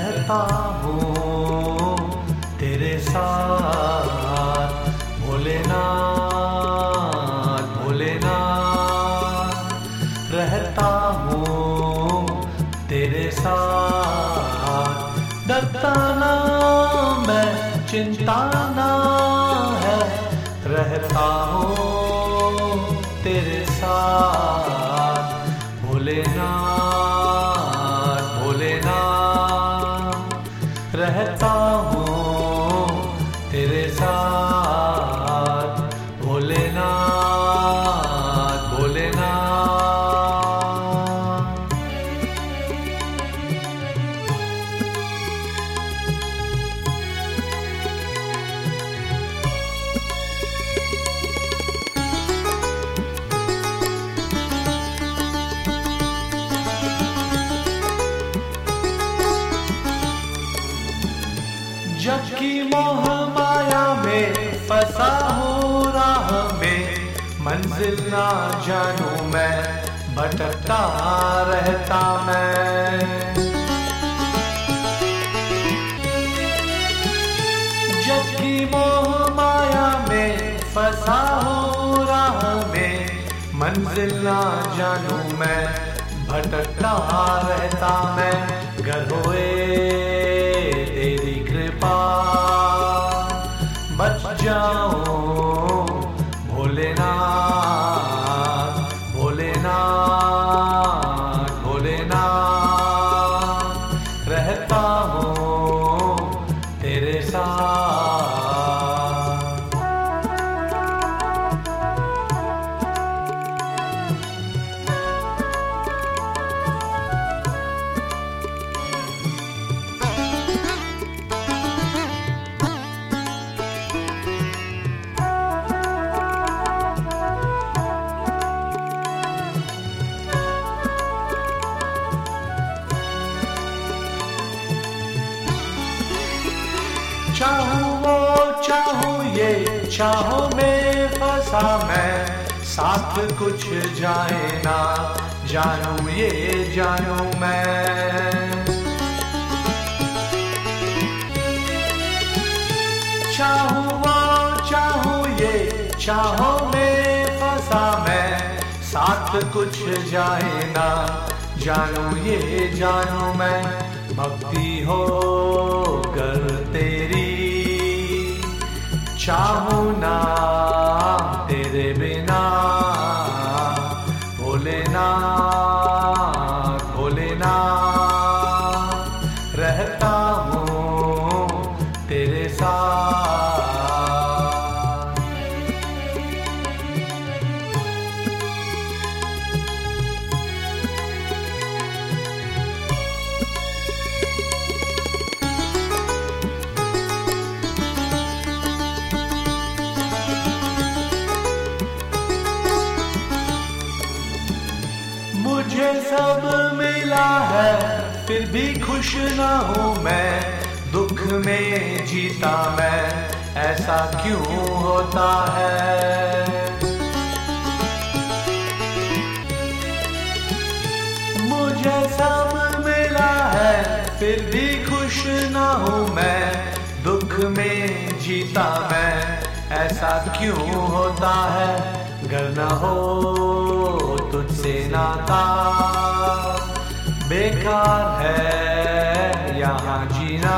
रहता हूँ तेरे साथ। भोलेनाथ भोलेनाथ, रहता हूँ तेरे साथ। डरता ना मैं, चिंता ना है, रहता हूँ रहता हूँ तेरे साथ। जब की मोह माया में फंसा हूँ राह में, मंजिल ना जानू मैं, भटकता रहता मैं। जब मोह माया में फंसा हो राह में, मंजिल ना जानू मैं, भटकता रहता मैं, घर होए। भोलेनाथ भोलेनाथ। चाहूँ, वो चाहूँ, ये चाहूँ में फंसा मैं। साथ कुछ जाए ना, जानू, ये जानू मैं। चाहूँ, वो चाहूँ, ये चाहूँ में फंसा मैं। साथ कुछ जाए ना, जानू, ये जानू मैं। भक्ति हो चाहूँ ना। भी खुश ना हूँ मैं, दुख में जीता मैं, ऐसा क्यों होता है? मुझे सब मिला है, फिर भी खुश ना हूँ मैं, दुख में जीता मैं, ऐसा क्यों होता है? घर न हो तुझसे नाता, बेकार